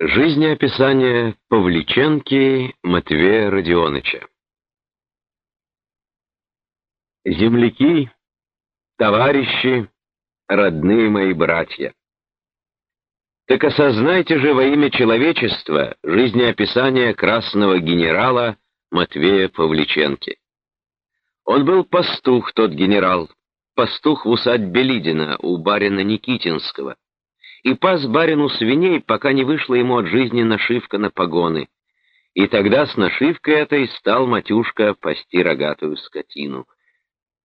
Жизнеописание Павличенки Матвея Родионыча Земляки, товарищи, родные мои братья. Так осознайте же во имя человечества жизнеописание красного генерала Матвея Павличенки. Он был пастух, тот генерал, пастух в усадьбе Лидина у барина Никитинского и пас барину свиней, пока не вышла ему от жизни нашивка на погоны. И тогда с нашивкой этой стал Матюшка пасти рогатую скотину.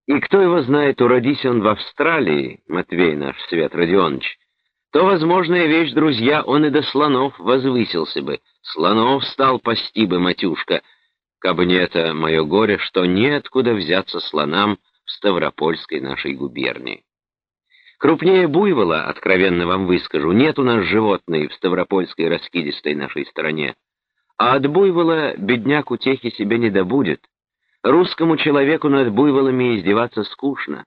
И кто его знает, уродись он в Австралии, Матвей наш Свет Родионович, то, возможная вещь, друзья, он и до слонов возвысился бы. Слонов стал пасти бы Матюшка, кабы не это мое горе, что неоткуда взяться слонам в Ставропольской нашей губернии. Крупнее буйвола, откровенно вам выскажу, нет у нас животной в Ставропольской раскидистой нашей стране. А от буйвола бедняк утехи себе не добудет. Русскому человеку над буйволами издеваться скучно.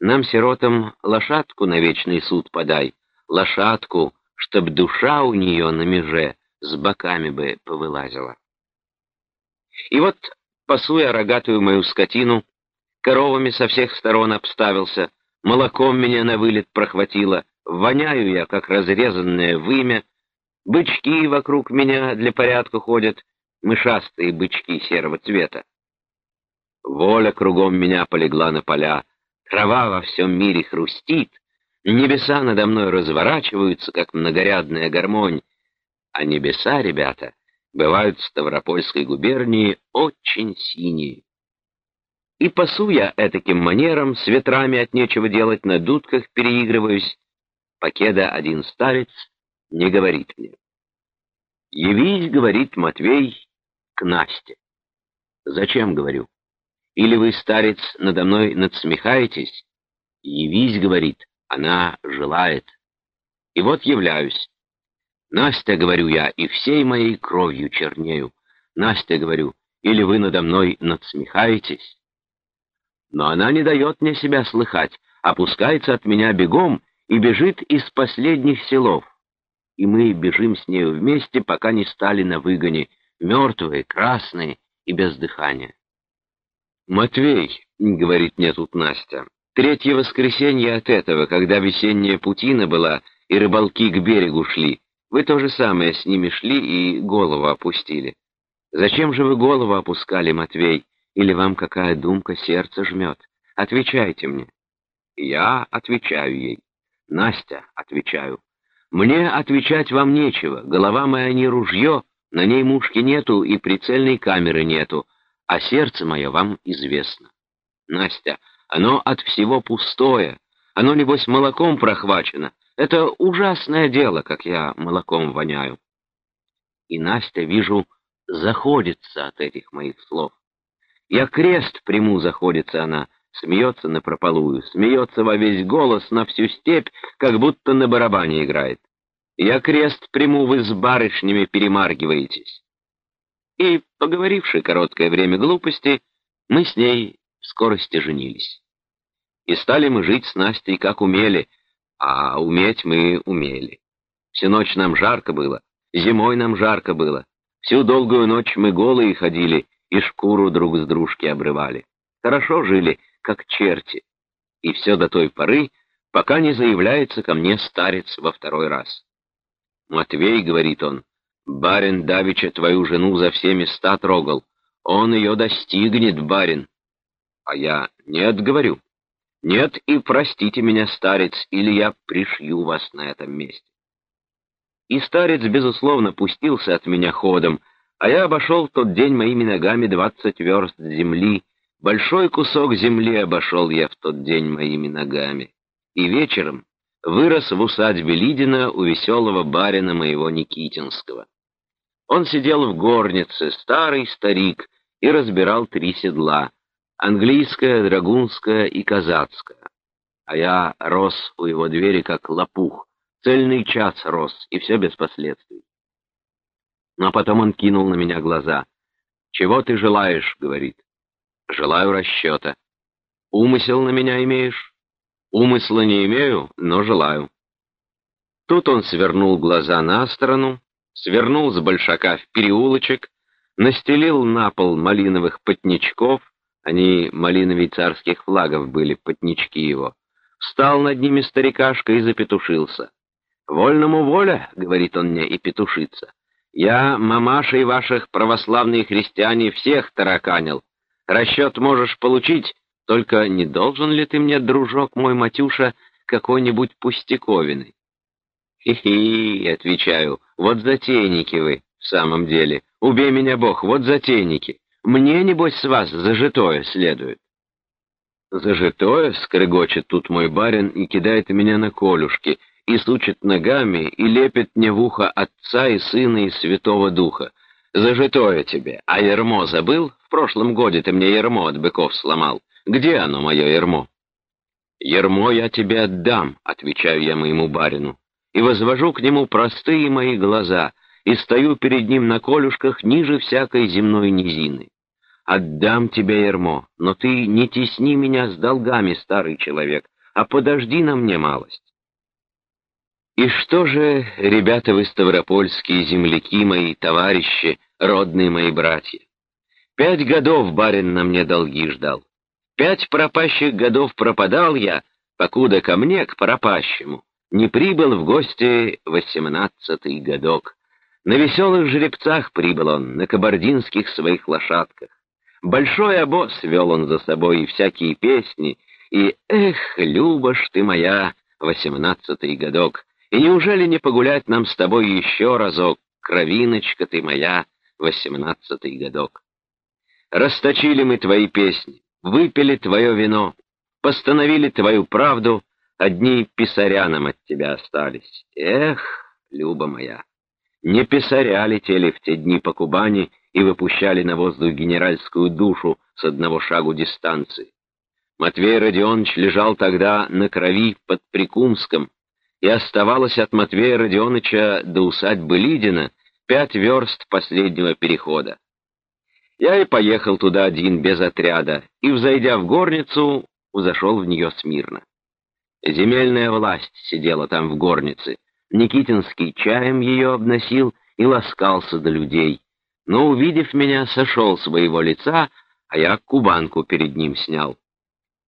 Нам, сиротам, лошадку на вечный суд подай, лошадку, чтоб душа у нее на меже с боками бы повылазила. И вот, пасуя рогатую мою скотину, коровами со всех сторон обставился — молоком меня на вылет прохватило, воняю я, как разрезанное вымя, бычки вокруг меня для порядка ходят, мышастые бычки серого цвета. Воля кругом меня полегла на поля, трава во всем мире хрустит, небеса надо мной разворачиваются, как многорядная гармонь, а небеса, ребята, бывают в Ставропольской губернии очень синие. И пасу я этаким манером, с ветрами от нечего делать, на дудках переигрываюсь. Покеда один старец не говорит мне. «Явись, — говорит Матвей, — к Насте». «Зачем, — говорю? Или вы, старец, надо мной надсмехаетесь?» «Явись, — говорит, — она желает». И вот являюсь. «Настя, — говорю я, — и всей моей кровью чернею. Настя, — говорю, — или вы надо мной надсмехаетесь?» Но она не дает мне себя слыхать, опускается от меня бегом и бежит из последних селов. И мы бежим с нею вместе, пока не стали на выгоне, мертвые, красные и без дыхания. «Матвей», — говорит мне тут Настя, — «третье воскресенье от этого, когда весенняя путина была и рыбалки к берегу шли, вы то же самое с ними шли и голову опустили. Зачем же вы голову опускали, Матвей?» Или вам какая думка сердце жмет? Отвечайте мне. Я отвечаю ей. Настя, отвечаю. Мне отвечать вам нечего. Голова моя не ружье, на ней мушки нету и прицельной камеры нету, а сердце мое вам известно. Настя, оно от всего пустое, оно, небось, молоком прохвачено. Это ужасное дело, как я молоком воняю. И Настя, вижу, заходится от этих моих слов. Я крест приму, заходится она, смеется напропалую, смеется во весь голос на всю степь, как будто на барабане играет. Я крест приму, вы с барышнями перемаргиваетесь. И, поговоривши короткое время глупости, мы с ней в скорости женились. И стали мы жить с Настей как умели, а уметь мы умели. Всю ночь нам жарко было, зимой нам жарко было. Всю долгую ночь мы голые ходили, и шкуру друг с дружки обрывали. Хорошо жили, как черти. И все до той поры, пока не заявляется ко мне старец во второй раз. «Матвей», — говорит он, — «барин Давича твою жену за все места трогал. Он ее достигнет, барин». А я «нет», — говорю. «Нет, и простите меня, старец, или я пришью вас на этом месте». И старец, безусловно, пустился от меня ходом, — а я обошел в тот день моими ногами двадцать верст земли. Большой кусок земли обошел я в тот день моими ногами. И вечером вырос в усадьбе Лидина у веселого барина моего Никитинского. Он сидел в горнице, старый старик, и разбирал три седла — английское, драгунское и казацкое. А я рос у его двери, как лопух, цельный час рос, и все без последствий. Но потом он кинул на меня глаза. «Чего ты желаешь?» — говорит. «Желаю расчета». «Умысел на меня имеешь?» «Умысла не имею, но желаю». Тут он свернул глаза на сторону свернул с большака в переулочек, настелил на пол малиновых потничков, они малиновей царских флагов были, потнички его, встал над ними старикашка и запетушился. «Вольному воля», — говорит он мне, — и петушится. «Я, мамашей ваших, православные христиане, всех тараканил. Расчет можешь получить, только не должен ли ты мне, дружок мой Матюша, какой-нибудь пустяковины?» «Хи-хи», — отвечаю, — «вот затейники вы, в самом деле. Убей меня, Бог, вот затейники. Мне, небось, с вас зажитое следует». «Зажитое?» — скрыгочет тут мой барин и кидает меня на колюшки, и сучит ногами, и лепит мне в ухо Отца и Сына и Святого Духа. «Зажитое тебе, а ермо забыл? В прошлом годе ты мне ермо от быков сломал. Где оно, мое ермо?» «Ермо я тебе отдам», — отвечаю я моему барину и возвожу к нему простые мои глаза, и стою перед ним на колюшках ниже всякой земной низины. Отдам тебе, Ермо, но ты не тесни меня с долгами, старый человек, а подожди на мне малость. И что же, ребята вы ставропольские, земляки мои, товарищи, родные мои братья? Пять годов барин на мне долги ждал. Пять пропащих годов пропадал я, покуда ко мне, к пропащему, не прибыл в гости восемнадцатый годок. На веселых жеребцах прибыл он, на кабардинских своих лошадках. Большой обоз вел он за собой и всякие песни, и «Эх, Люба ж ты моя, восемнадцатый годок, и неужели не погулять нам с тобой еще разок, кровиночка ты моя, восемнадцатый годок?» Расточили мы твои песни, выпили твое вино, постановили твою правду — Одни писаря нам от тебя остались. Эх, Люба моя, не писаря летели в те дни по Кубани и выпущали на воздух генеральскую душу с одного шагу дистанции. Матвей Родионович лежал тогда на крови под Прикумском, и оставалось от Матвея Родионовича до усадьбы Лидина пять верст последнего перехода. Я и поехал туда один без отряда, и, взойдя в горницу, зашел в нее смирно. Земельная власть сидела там в горнице. Никитинский чаем ее обносил и ласкался до людей. Но, увидев меня, сошел с своего лица, а я кубанку перед ним снял.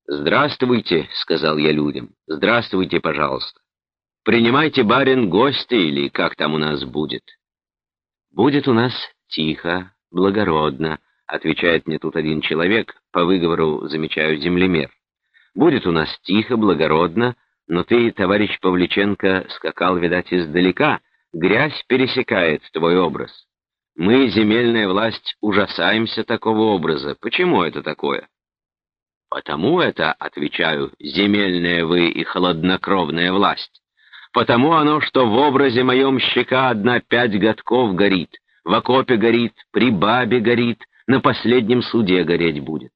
«Здравствуйте», — сказал я людям, — «здравствуйте, пожалуйста. Принимайте, барин, гостя или как там у нас будет?» «Будет у нас тихо, благородно», — отвечает мне тут один человек, по выговору замечаю землемер. Будет у нас тихо, благородно, но ты, товарищ Павличенко, скакал, видать, издалека, грязь пересекает твой образ. Мы, земельная власть, ужасаемся такого образа. Почему это такое? Потому это, отвечаю, земельная вы и холоднокровная власть. Потому оно, что в образе моем щека одна пять годков горит, в окопе горит, при бабе горит, на последнем суде гореть будет.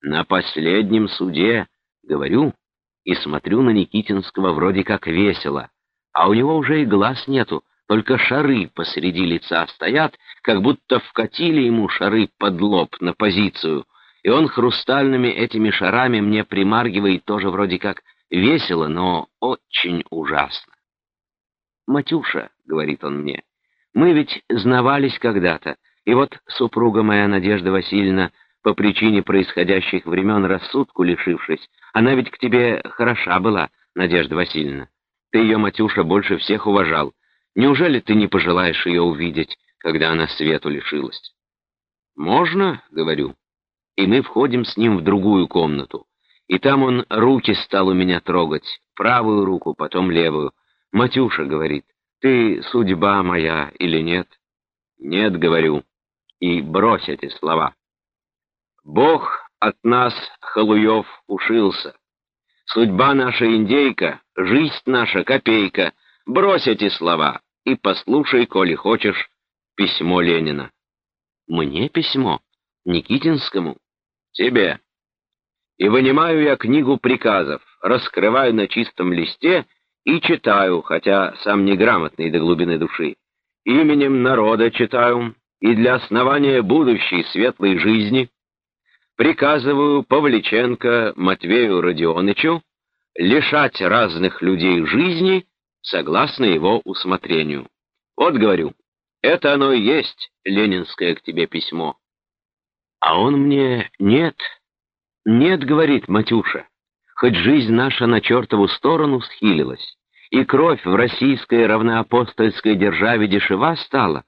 На последнем суде Говорю и смотрю на Никитинского вроде как весело, а у него уже и глаз нету, только шары посреди лица стоят, как будто вкатили ему шары под лоб на позицию, и он хрустальными этими шарами мне примаргивает тоже вроде как весело, но очень ужасно. «Матюша», — говорит он мне, — «мы ведь знавались когда-то, и вот супруга моя Надежда Васильевна по причине происходящих времен рассудку лишившись, она ведь к тебе хороша была, Надежда Васильевна. Ты ее, Матюша, больше всех уважал. Неужели ты не пожелаешь ее увидеть, когда она свету лишилась? Можно, говорю. И мы входим с ним в другую комнату. И там он руки стал у меня трогать, правую руку, потом левую. Матюша говорит, ты судьба моя или нет? Нет, говорю. И брось эти слова. Бог от нас, халуев, ушился. Судьба наша индейка, жизнь наша копейка. Брось эти слова и послушай, коли хочешь, письмо Ленина. Мне письмо? Никитинскому? Тебе. И вынимаю я книгу приказов, раскрываю на чистом листе и читаю, хотя сам неграмотный до глубины души. Именем народа читаю, и для основания будущей светлой жизни — приказываю Павличенко Матвею Родионычу лишать разных людей жизни согласно его усмотрению. Вот говорю, Это оно и есть ленинское к тебе письмо. А он мне «нет». «Нет», — говорит Матюша, хоть жизнь наша на чертову сторону схилилась, и кровь в российской равноапостольской державе дешева стала,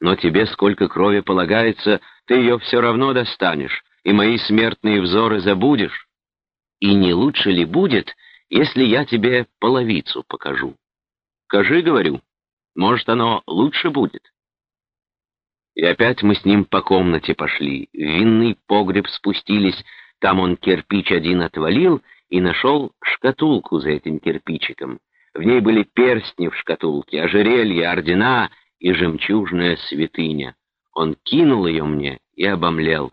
но тебе сколько крови полагается, ты ее все равно достанешь, и мои смертные взоры забудешь. И не лучше ли будет, если я тебе половицу покажу? Скажи, говорю, может, оно лучше будет? И опять мы с ним по комнате пошли, в винный погреб спустились, там он кирпич один отвалил и нашел шкатулку за этим кирпичиком. В ней были перстни в шкатулке, ожерелья, ордена и жемчужная святыня. Он кинул ее мне и обомлел.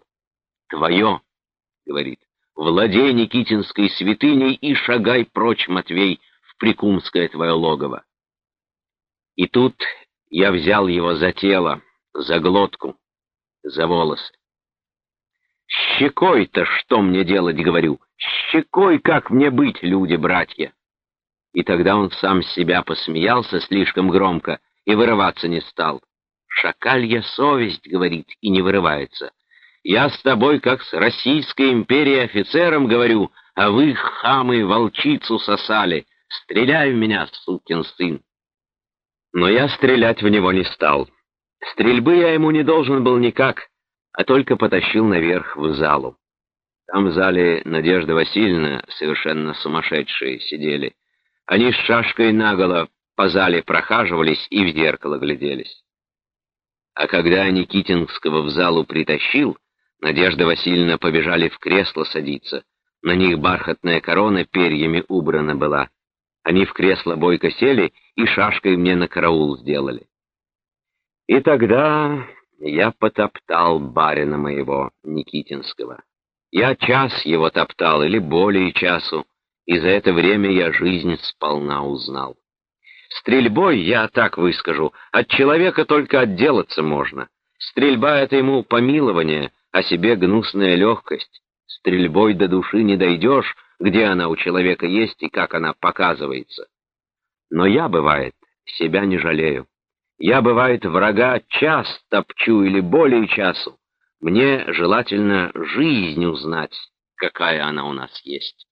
«Твое!» — говорит. «Владей Никитинской святыней и шагай прочь, Матвей, в Прикумское твое логово». И тут я взял его за тело, за глотку, за волосы. «Щекой-то что мне делать?» — говорю. «Щекой как мне быть, люди-братья?» И тогда он сам себя посмеялся слишком громко и вырываться не стал. «Шакалья совесть», — говорит, и не вырывается. «Я с тобой, как с Российской империей офицером, говорю, а вы, хамы, волчицу сосали. Стреляй в меня, сукин сын!» Но я стрелять в него не стал. Стрельбы я ему не должен был никак, а только потащил наверх в залу. Там в зале Надежда Васильевна, совершенно сумасшедшие, сидели. Они с шашкой наголо по зале прохаживались и в зеркало гляделись. А когда Никитинского в залу притащил, Надежда Васильевна побежали в кресло садиться. На них бархатная корона перьями убрана была. Они в кресло бойко сели и шашкой мне на караул сделали. И тогда я потоптал барина моего, Никитинского. Я час его топтал, или более часу, и за это время я жизнь сполна узнал. Стрельбой, я так выскажу, от человека только отделаться можно. Стрельба — это ему помилование, а себе гнусная легкость. Стрельбой до души не дойдешь, где она у человека есть и как она показывается. Но я, бывает, себя не жалею. Я, бывает, врага час топчу или более часу. Мне желательно жизнь узнать, какая она у нас есть.